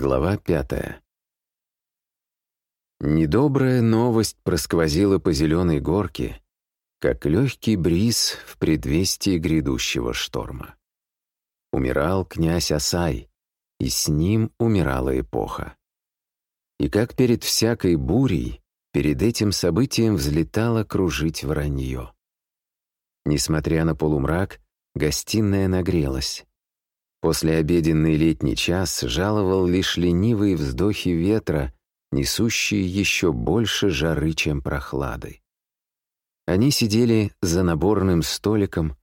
Глава пятая. Недобрая новость просквозила по зеленой горке, как легкий бриз в предвестии грядущего шторма. Умирал князь Асай, и с ним умирала эпоха. И как перед всякой бурей, перед этим событием взлетало кружить вранье. Несмотря на полумрак, гостиная нагрелась. После обеденный летний час жаловал лишь ленивые вздохи ветра, несущие еще больше жары, чем прохлады. Они сидели за наборным столиком,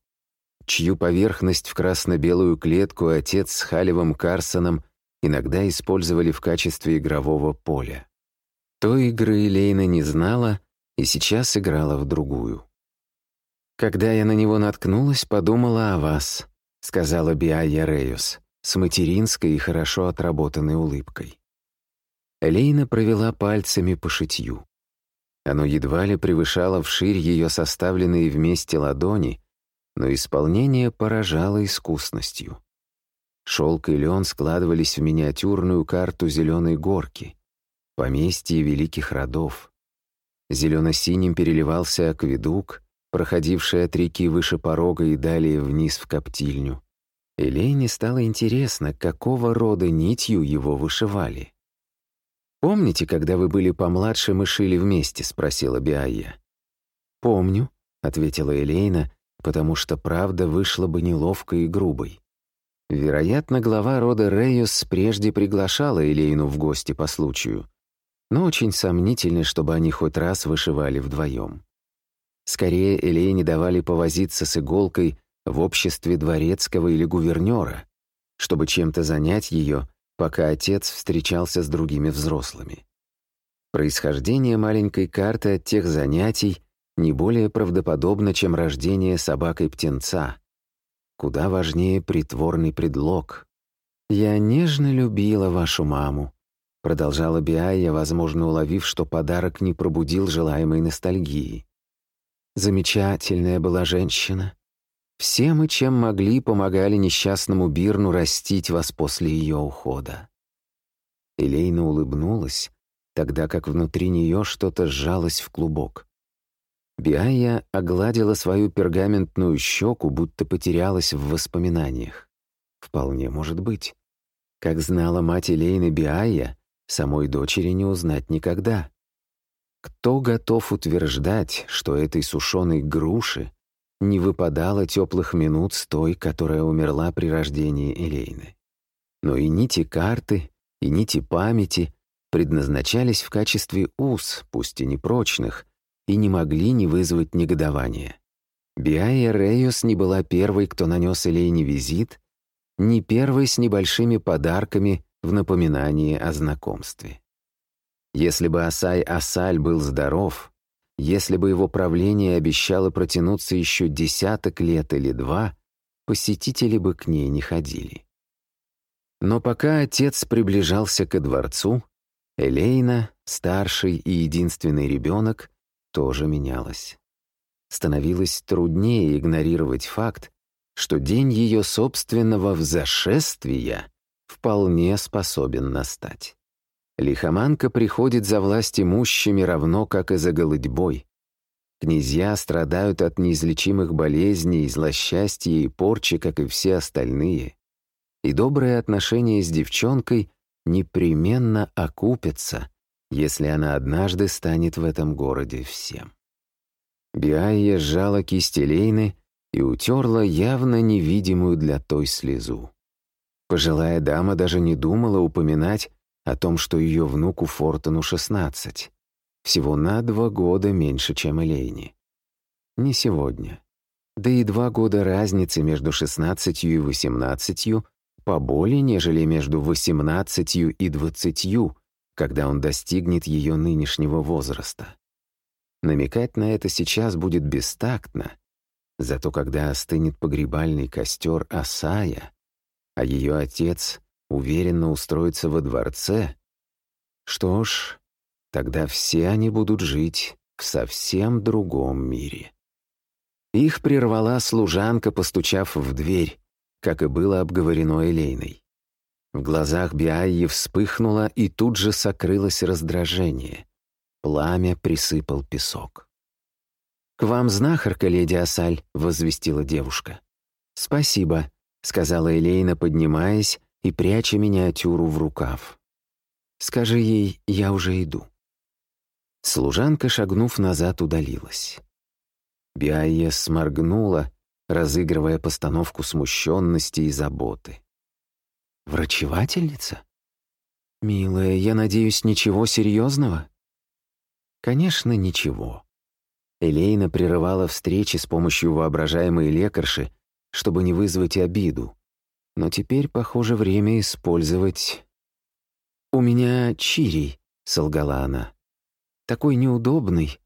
чью поверхность в красно-белую клетку отец с Халевым Карсоном иногда использовали в качестве игрового поля. Той игры Лейна не знала и сейчас играла в другую. Когда я на него наткнулась, подумала о вас сказала Биайя Рейус с материнской и хорошо отработанной улыбкой. Элейна провела пальцами по шитью. Оно едва ли превышало вширь ее составленные вместе ладони, но исполнение поражало искусностью. Шелк и лен складывались в миниатюрную карту зеленой горки, поместье великих родов. Зелено-синим переливался акведук, проходивший от реки выше порога и далее вниз в коптильню. Елене стало интересно, какого рода нитью его вышивали. «Помните, когда вы были помладше, мы шили вместе?» — спросила Биайя. «Помню», — ответила Элейна, потому что правда вышла бы неловкой и грубой. Вероятно, глава рода Рейус прежде приглашала Элейну в гости по случаю, но очень сомнительно, чтобы они хоть раз вышивали вдвоем. Скорее, Элейне давали повозиться с иголкой в обществе дворецкого или гувернера, чтобы чем-то занять ее, пока отец встречался с другими взрослыми. Происхождение маленькой карты от тех занятий не более правдоподобно, чем рождение собакой-птенца. Куда важнее притворный предлог. «Я нежно любила вашу маму», — продолжала Биая, возможно, уловив, что подарок не пробудил желаемой ностальгии. Замечательная была женщина. Все мы, чем могли, помогали несчастному Бирну растить вас после ее ухода. Элейна улыбнулась, тогда как внутри нее что-то сжалось в клубок. Биая огладила свою пергаментную щеку, будто потерялась в воспоминаниях. Вполне может быть. Как знала мать Элейны Биая, самой дочери не узнать никогда. Кто готов утверждать, что этой сушеной груши не выпадало теплых минут с той, которая умерла при рождении Элейны? Но и нити карты, и нити памяти предназначались в качестве уз, пусть и непрочных, и не могли не вызвать негодования. Биая Рейос не была первой, кто нанес Элейне визит, не первой с небольшими подарками в напоминание о знакомстве. Если бы Асай Асаль был здоров, если бы его правление обещало протянуться еще десяток лет или два, посетители бы к ней не ходили. Но пока отец приближался ко дворцу, Элейна, старший и единственный ребенок, тоже менялась. Становилось труднее игнорировать факт, что день ее собственного взошествия вполне способен настать. Лихоманка приходит за власть имущими равно, как и за голодьбой. Князья страдают от неизлечимых болезней, злосчастья и порчи, как и все остальные. И добрые отношения с девчонкой непременно окупятся, если она однажды станет в этом городе всем. Биайя сжала кисти Лейны и утерла явно невидимую для той слезу. Пожилая дама даже не думала упоминать, о том, что ее внуку Фортону 16. Всего на два года меньше, чем Элейни. Не сегодня. Да и два года разницы между 16 и 18 поболее, нежели между 18 и 20, когда он достигнет ее нынешнего возраста. Намекать на это сейчас будет бестактно, зато когда остынет погребальный костер Асая, а ее отец уверенно устроиться во дворце, что ж, тогда все они будут жить в совсем другом мире. Их прервала служанка, постучав в дверь, как и было обговорено Элейной. В глазах Биайи вспыхнуло, и тут же сокрылось раздражение. Пламя присыпал песок. «К вам знахарка, леди Асаль», — возвестила девушка. «Спасибо», — сказала Элейна, поднимаясь и пряча миниатюру в рукав. «Скажи ей, я уже иду». Служанка, шагнув назад, удалилась. Биайя сморгнула, разыгрывая постановку смущенности и заботы. «Врачевательница? Милая, я надеюсь, ничего серьезного?» «Конечно, ничего». Элейна прерывала встречи с помощью воображаемой лекарши, чтобы не вызвать обиду. Но теперь, похоже, время использовать... «У меня чирий», — солгала она. «Такой неудобный,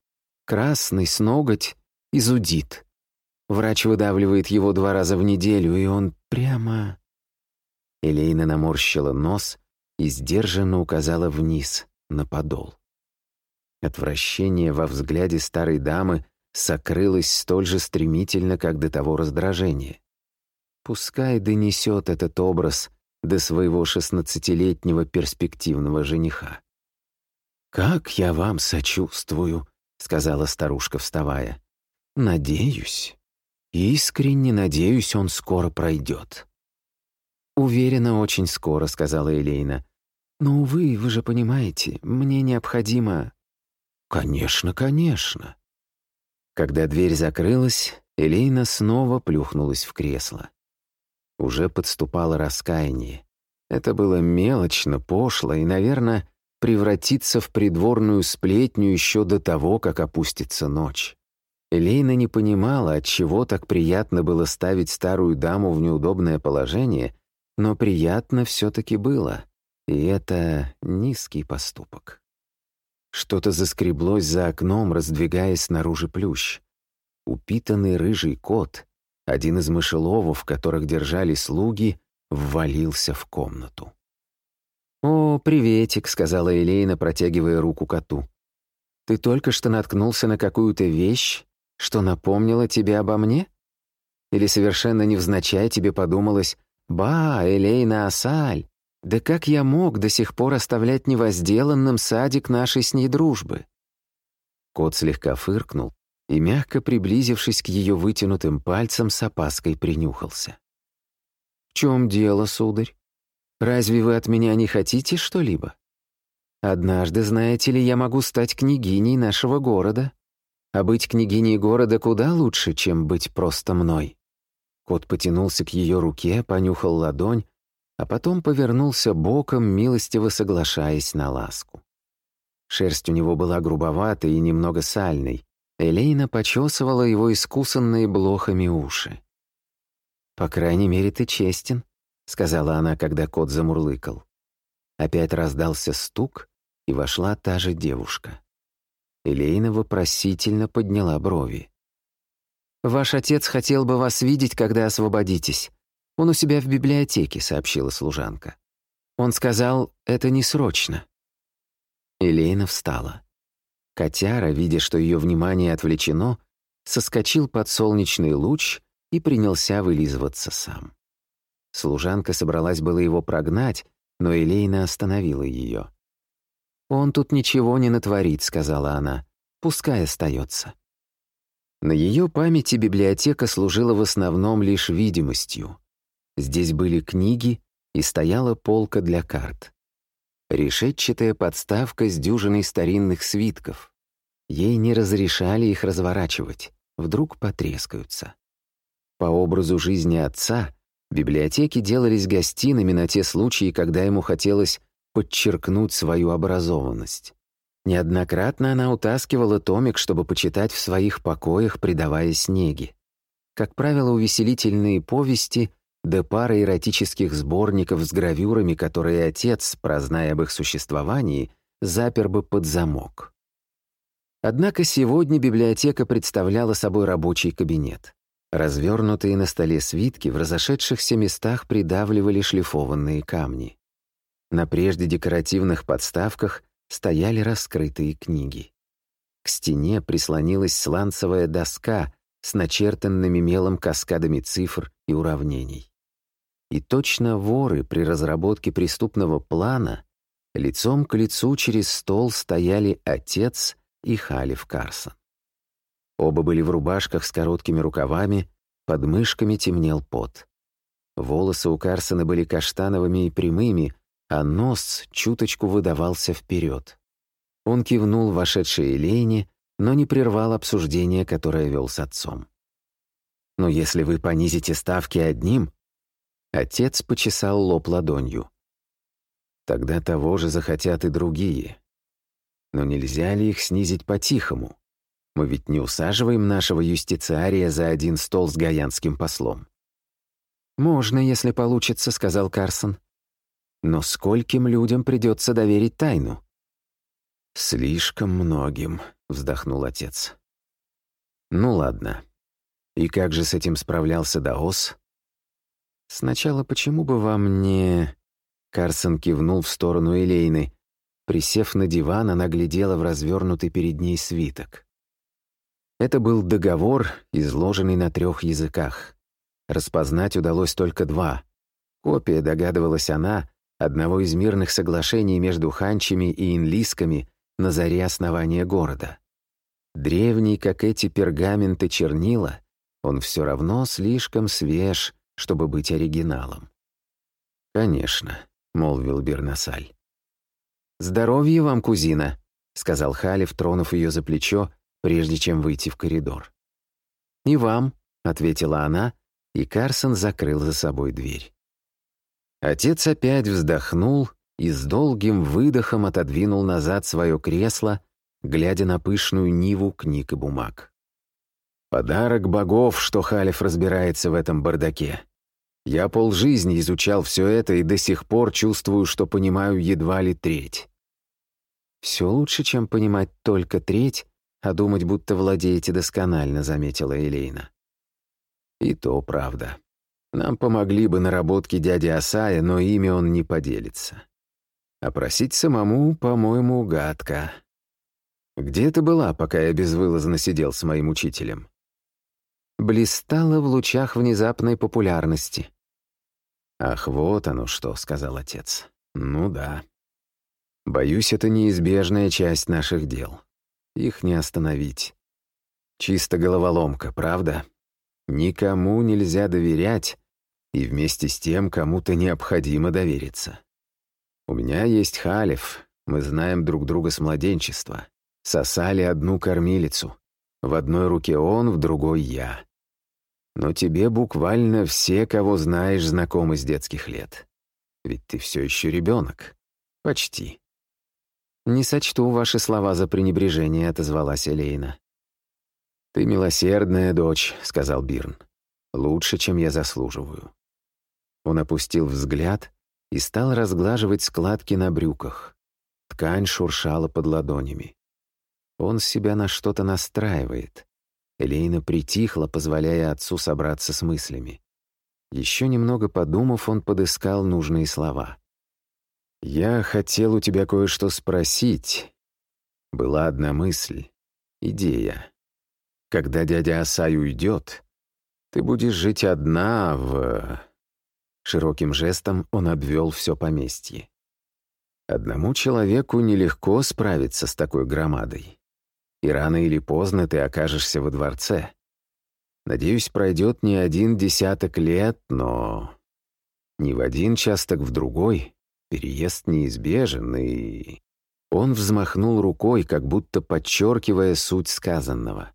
красный, с ноготь, изудит. Врач выдавливает его два раза в неделю, и он прямо...» Элейна наморщила нос и сдержанно указала вниз, на подол. Отвращение во взгляде старой дамы сокрылось столь же стремительно, как до того раздражение. Пускай донесет этот образ до своего шестнадцатилетнего перспективного жениха. «Как я вам сочувствую», — сказала старушка, вставая. «Надеюсь, искренне надеюсь, он скоро пройдет». «Уверена, очень скоро», — сказала Элейна. «Но, увы, вы же понимаете, мне необходимо...» «Конечно, конечно». Когда дверь закрылась, Элейна снова плюхнулась в кресло. Уже подступало раскаяние. Это было мелочно, пошло и, наверное, превратится в придворную сплетню еще до того, как опустится ночь. Элейна не понимала, от чего так приятно было ставить старую даму в неудобное положение, но приятно все-таки было, и это низкий поступок. Что-то заскреблось за окном, раздвигая снаружи плющ. Упитанный рыжий кот, один из мышеловов, которых держали слуги, ввалился в комнату. «О, приветик», — сказала Элейна, протягивая руку коту. «Ты только что наткнулся на какую-то вещь, что напомнила тебе обо мне? Или совершенно невзначай тебе подумалось, «Ба, Элейна Асаль, да как я мог до сих пор оставлять невозделанным садик нашей с ней дружбы?» Кот слегка фыркнул и, мягко приблизившись к ее вытянутым пальцам, с опаской принюхался. «В чем дело, сударь? Разве вы от меня не хотите что-либо? Однажды, знаете ли, я могу стать княгиней нашего города, а быть княгиней города куда лучше, чем быть просто мной». Кот потянулся к ее руке, понюхал ладонь, а потом повернулся боком, милостиво соглашаясь на ласку. Шерсть у него была грубоватой и немного сальной. Элейна почесывала его искусанные блохами уши. «По крайней мере, ты честен», — сказала она, когда кот замурлыкал. Опять раздался стук, и вошла та же девушка. Элейна вопросительно подняла брови. «Ваш отец хотел бы вас видеть, когда освободитесь. «Он у себя в библиотеке», — сообщила служанка. Он сказал, «это не срочно». Елена встала. Котяра, видя, что ее внимание отвлечено, соскочил под солнечный луч и принялся вылизываться сам. Служанка собралась было его прогнать, но Элейна остановила ее. «Он тут ничего не натворит», — сказала она. «Пускай остается». На ее памяти библиотека служила в основном лишь видимостью. Здесь были книги и стояла полка для карт. Решетчатая подставка с дюжиной старинных свитков. Ей не разрешали их разворачивать, вдруг потрескаются. По образу жизни отца, библиотеки делались гостиными на те случаи, когда ему хотелось подчеркнуть свою образованность. Неоднократно она утаскивала томик, чтобы почитать в своих покоях, придавая снеги. Как правило, увеселительные повести да пара эротических сборников с гравюрами, которые отец, прозная об их существовании, запер бы под замок. Однако сегодня библиотека представляла собой рабочий кабинет. Развернутые на столе свитки в разошедшихся местах придавливали шлифованные камни. На прежде декоративных подставках стояли раскрытые книги. К стене прислонилась сланцевая доска с начертанными мелом каскадами цифр и уравнений. И точно воры при разработке преступного плана лицом к лицу через стол стояли отец и Халиф Карсон. Оба были в рубашках с короткими рукавами, под мышками темнел пот. Волосы у Карсона были каштановыми и прямыми, а нос чуточку выдавался вперед. Он кивнул вошедшей Элейне, но не прервал обсуждение, которое вел с отцом. «Но если вы понизите ставки одним...» Отец почесал лоб ладонью. «Тогда того же захотят и другие. Но нельзя ли их снизить по-тихому? Мы ведь не усаживаем нашего юстициария за один стол с гаянским послом». «Можно, если получится», — сказал Карсон. «Но скольким людям придется доверить тайну?» «Слишком многим», — вздохнул отец. «Ну ладно. И как же с этим справлялся Даос?» «Сначала почему бы вам не...» Карсон кивнул в сторону Элейны. Присев на диван, она глядела в развернутый перед ней свиток. Это был договор, изложенный на трех языках. Распознать удалось только два. Копия, догадывалась она, одного из мирных соглашений между ханчами и инлисками на заре основания города. Древний, как эти пергаменты чернила, он все равно слишком свеж, чтобы быть оригиналом. «Конечно», — молвил Бернасаль. «Здоровье вам, кузина», — сказал Халев, тронув ее за плечо, прежде чем выйти в коридор. «И вам», — ответила она, и Карсон закрыл за собой дверь. Отец опять вздохнул и с долгим выдохом отодвинул назад свое кресло, глядя на пышную ниву книг и бумаг. «Подарок богов, что Халев разбирается в этом бардаке. Я полжизни изучал все это и до сих пор чувствую, что понимаю едва ли треть». «Все лучше, чем понимать только треть, а думать, будто владеете досконально», — заметила Элейна. «И то правда. Нам помогли бы наработки дяди Асая, но ими он не поделится. А просить самому, по-моему, гадко. Где ты была, пока я безвылазно сидел с моим учителем? Блистала в лучах внезапной популярности. «Ах, вот оно что», — сказал отец. «Ну да. Боюсь, это неизбежная часть наших дел. Их не остановить. Чисто головоломка, правда? Никому нельзя доверять, и вместе с тем кому-то необходимо довериться. У меня есть Халев, мы знаем друг друга с младенчества. Сосали одну кормилицу. В одной руке он, в другой я. Но тебе буквально все, кого знаешь, знакомы с детских лет. Ведь ты все еще ребенок. Почти. «Не сочту ваши слова за пренебрежение», — отозвалась Элейна. «Ты милосердная дочь», — сказал Бирн. «Лучше, чем я заслуживаю». Он опустил взгляд и стал разглаживать складки на брюках. Ткань шуршала под ладонями. Он себя на что-то настраивает. Элейна притихла, позволяя отцу собраться с мыслями. Еще немного подумав, он подыскал нужные слова. «Я хотел у тебя кое-что спросить. Была одна мысль, идея. Когда дядя Асай уйдет, ты будешь жить одна в... Широким жестом он обвел все поместье. Одному человеку нелегко справиться с такой громадой. И рано или поздно ты окажешься во дворце. Надеюсь, пройдет не один десяток лет, но... Не в один час, так в другой. Переезд неизбежен, и... Он взмахнул рукой, как будто подчеркивая суть сказанного.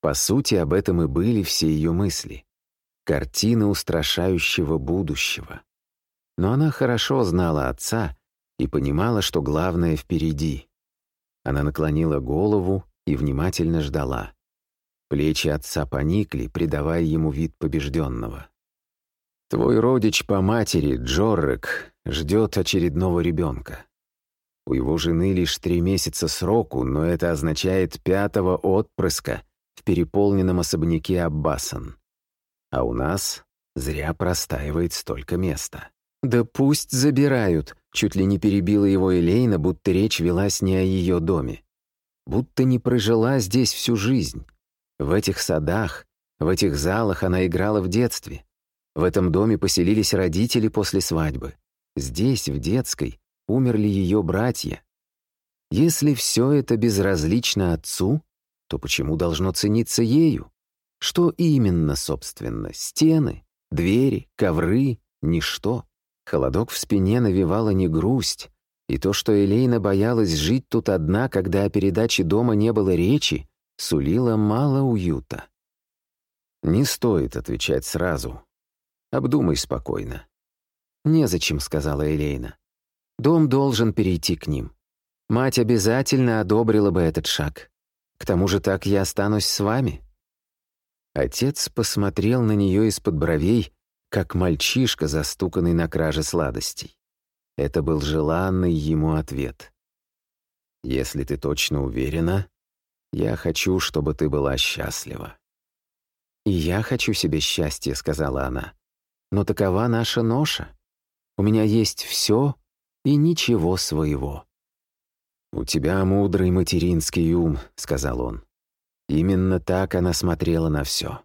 По сути, об этом и были все ее мысли. Картина устрашающего будущего. Но она хорошо знала отца и понимала, что главное впереди. Она наклонила голову и внимательно ждала. Плечи отца поникли, придавая ему вид побежденного. «Твой родич по матери, Джоррек, ждет очередного ребенка. У его жены лишь три месяца сроку, но это означает пятого отпрыска в переполненном особняке Аббасан. А у нас зря простаивает столько места. «Да пусть забирают», — чуть ли не перебила его Элейна, будто речь велась не о ее доме. Будто не прожила здесь всю жизнь. В этих садах, в этих залах она играла в детстве. В этом доме поселились родители после свадьбы. Здесь, в детской, умерли ее братья. Если все это безразлично отцу, то почему должно цениться ею? Что именно, собственно? Стены, двери, ковры, ничто. Холодок в спине навевала не грусть, и то, что Элейна боялась жить тут одна, когда о передаче дома не было речи, сулило мало уюта. Не стоит отвечать сразу. Обдумай спокойно. «Незачем», — сказала Элейна. «Дом должен перейти к ним. Мать обязательно одобрила бы этот шаг. К тому же так я останусь с вами». Отец посмотрел на нее из-под бровей, как мальчишка, застуканный на краже сладостей. Это был желанный ему ответ. «Если ты точно уверена, я хочу, чтобы ты была счастлива». «И я хочу себе счастья», — сказала она. «Но такова наша ноша. У меня есть все и ничего своего». «У тебя мудрый материнский ум», — сказал он. Именно так она смотрела на все.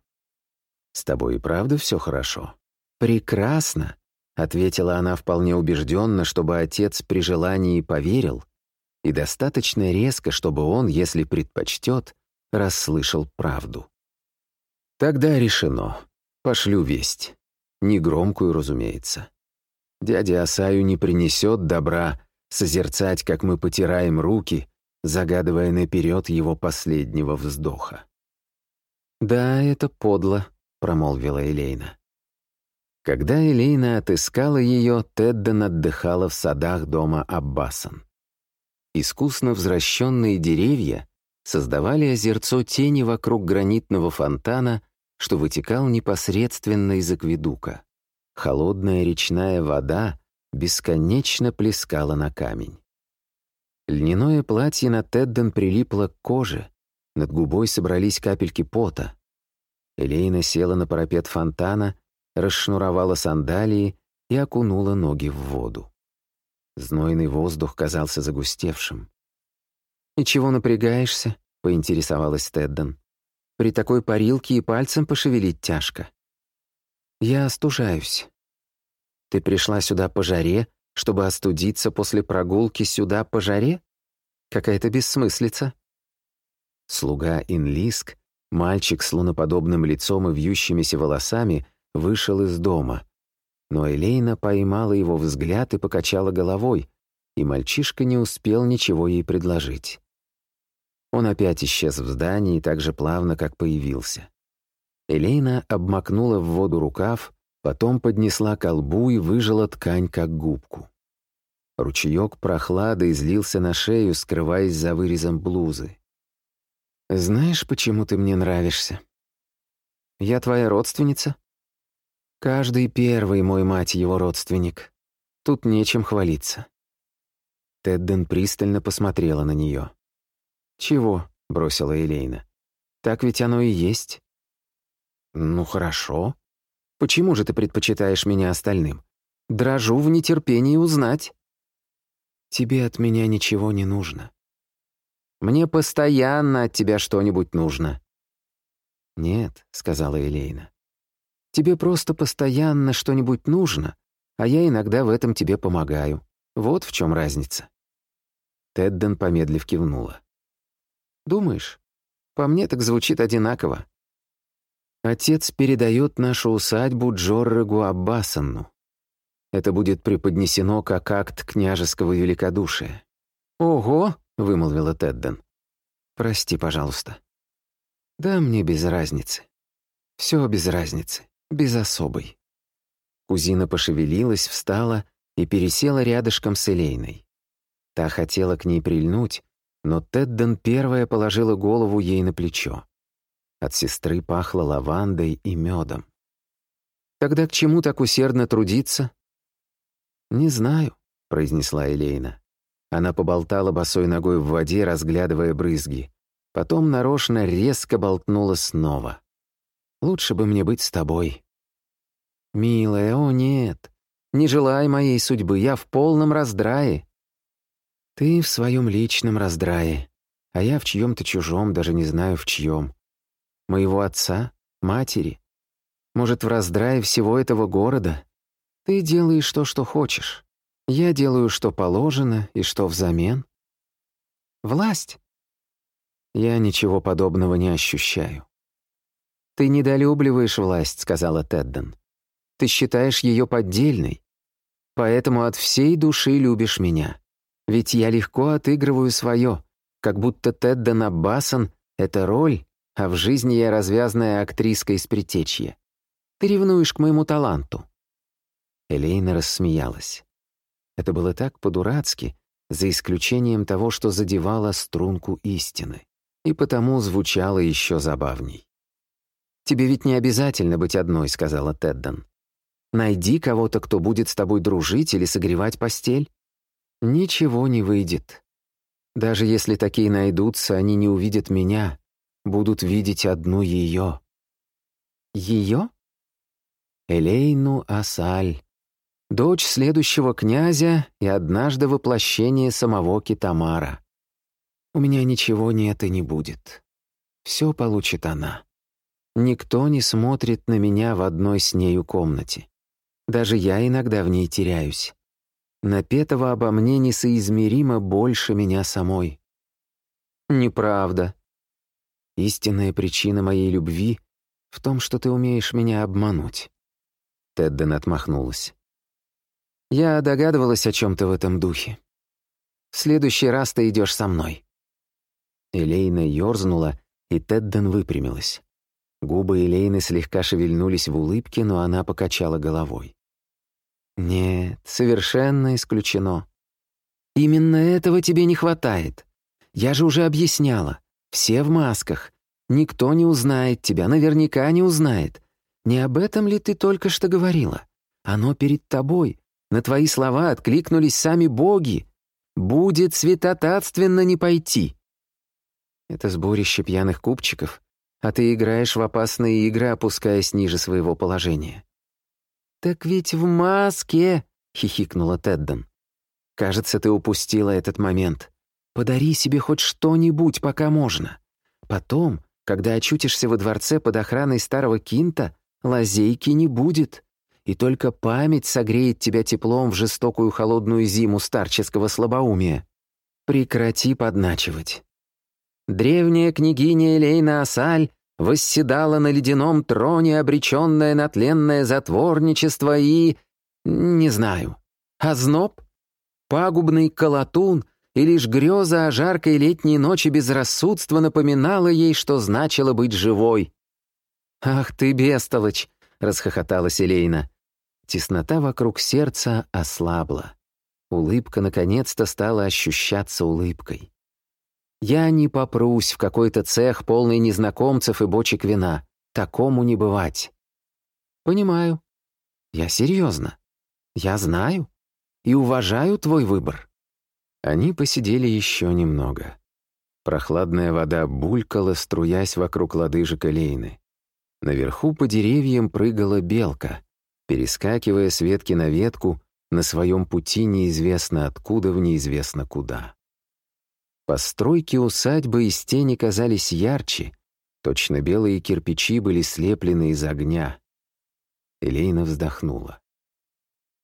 «С тобой и правда все хорошо?» «Прекрасно», — ответила она вполне убежденно, чтобы отец при желании поверил, и достаточно резко, чтобы он, если предпочтет, расслышал правду. «Тогда решено. Пошлю весть. Негромкую, разумеется. Дядя Асаю не принесет добра созерцать, как мы потираем руки, загадывая наперед его последнего вздоха. «Да, это подло», — промолвила Элейна. Когда Элейна отыскала ее, Тедден отдыхала в садах дома Аббасан. Искусно взращенные деревья создавали озерцо тени вокруг гранитного фонтана, что вытекал непосредственно из акведука. Холодная речная вода бесконечно плескала на камень. Льняное платье на Тедден прилипло к коже, над губой собрались капельки пота. Элейна села на парапет фонтана, расшнуровала сандалии и окунула ноги в воду. Знойный воздух казался загустевшим. «И чего напрягаешься?» — поинтересовалась Тедден. «При такой парилке и пальцем пошевелить тяжко». «Я остужаюсь». «Ты пришла сюда по жаре, чтобы остудиться после прогулки сюда по жаре? Какая-то бессмыслица». Слуга Инлиск, мальчик с луноподобным лицом и вьющимися волосами, вышел из дома. Но Элейна поймала его взгляд и покачала головой, и мальчишка не успел ничего ей предложить. Он опять исчез в здании так же плавно, как появился. Элейна обмакнула в воду рукав, потом поднесла колбу и выжила ткань, как губку. Ручеек прохлады излился на шею, скрываясь за вырезом блузы. «Знаешь, почему ты мне нравишься? Я твоя родственница?» Каждый первый мой мать его родственник. Тут нечем хвалиться. Тедден пристально посмотрела на нее. «Чего?» — бросила Элейна. «Так ведь оно и есть». «Ну хорошо. Почему же ты предпочитаешь меня остальным? Дрожу в нетерпении узнать». «Тебе от меня ничего не нужно». «Мне постоянно от тебя что-нибудь нужно». «Нет», — сказала Элейна. Тебе просто постоянно что-нибудь нужно, а я иногда в этом тебе помогаю. Вот в чем разница». Тедден помедлив кивнула. «Думаешь? По мне так звучит одинаково. Отец передает нашу усадьбу Джоррегу Аббасанну. Это будет преподнесено как акт княжеского великодушия». «Ого!» — вымолвила Тедден. «Прости, пожалуйста». «Да мне без разницы. Все без разницы без особой. Кузина пошевелилась, встала и пересела рядышком с Элейной. Та хотела к ней прильнуть, но Тедден первая положила голову ей на плечо. От сестры пахло лавандой и медом. «Тогда к чему так усердно трудиться?» «Не знаю», — произнесла Элейна. Она поболтала босой ногой в воде, разглядывая брызги. Потом нарочно резко болтнула снова. Лучше бы мне быть с тобой. Милая, о нет, не желай моей судьбы, я в полном раздрае. Ты в своем личном раздрае, а я в чьем-то чужом, даже не знаю в чьем. Моего отца, матери. Может, в раздрае всего этого города? Ты делаешь то, что хочешь. Я делаю, что положено и что взамен. Власть. Я ничего подобного не ощущаю. «Ты недолюбливаешь власть», — сказала Тедден. «Ты считаешь ее поддельной. Поэтому от всей души любишь меня. Ведь я легко отыгрываю свое, как будто Тедден Аббасан — это роль, а в жизни я развязная актриска из притечья. Ты ревнуешь к моему таланту». Элейна рассмеялась. Это было так по-дурацки, за исключением того, что задевало струнку истины, и потому звучало еще забавней. «Тебе ведь не обязательно быть одной», — сказала Тедден. «Найди кого-то, кто будет с тобой дружить или согревать постель. Ничего не выйдет. Даже если такие найдутся, они не увидят меня, будут видеть одну ее». «Ее?» Элейну Асаль, дочь следующего князя и однажды воплощение самого Китамара. У меня ничего нет и не будет. Все получит она. Никто не смотрит на меня в одной с нею комнате. Даже я иногда в ней теряюсь. Напетого обо мне несоизмеримо больше меня самой. Неправда. Истинная причина моей любви в том, что ты умеешь меня обмануть. Тедден отмахнулась. Я догадывалась о чем-то в этом духе. В следующий раз ты идешь со мной. Элейна ёрзнула, и Тедден выпрямилась. Губы Элейны слегка шевельнулись в улыбке, но она покачала головой. «Нет, совершенно исключено. Именно этого тебе не хватает. Я же уже объясняла. Все в масках. Никто не узнает тебя, наверняка не узнает. Не об этом ли ты только что говорила? Оно перед тобой. На твои слова откликнулись сами боги. Будет святотатственно не пойти». Это сборище пьяных купчиков а ты играешь в опасные игры, опускаясь ниже своего положения». «Так ведь в маске!» — хихикнула Тедден. «Кажется, ты упустила этот момент. Подари себе хоть что-нибудь, пока можно. Потом, когда очутишься во дворце под охраной старого Кинта, лазейки не будет, и только память согреет тебя теплом в жестокую холодную зиму старческого слабоумия. Прекрати подначивать. Древняя княгиня Элейна Асаль восседала на ледяном троне, обреченная на тленное затворничество и... не знаю. Озноб? Пагубный колотун и лишь греза о жаркой летней ночи безрассудства напоминала ей, что значило быть живой. «Ах ты, бестолочь!» — расхохоталась Элейна. Теснота вокруг сердца ослабла. Улыбка наконец-то стала ощущаться улыбкой. Я не попрусь в какой-то цех, полный незнакомцев и бочек вина. Такому не бывать. Понимаю. Я серьезно. Я знаю. И уважаю твой выбор. Они посидели еще немного. Прохладная вода булькала, струясь вокруг лодыжек Лейны. Наверху по деревьям прыгала белка, перескакивая с ветки на ветку на своем пути неизвестно откуда в неизвестно куда. Постройки усадьбы из тени казались ярче, точно белые кирпичи были слеплены из огня. Элейна вздохнула.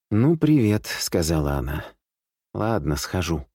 «Ну, привет», — сказала она. «Ладно, схожу».